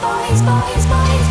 boys, boys, boys.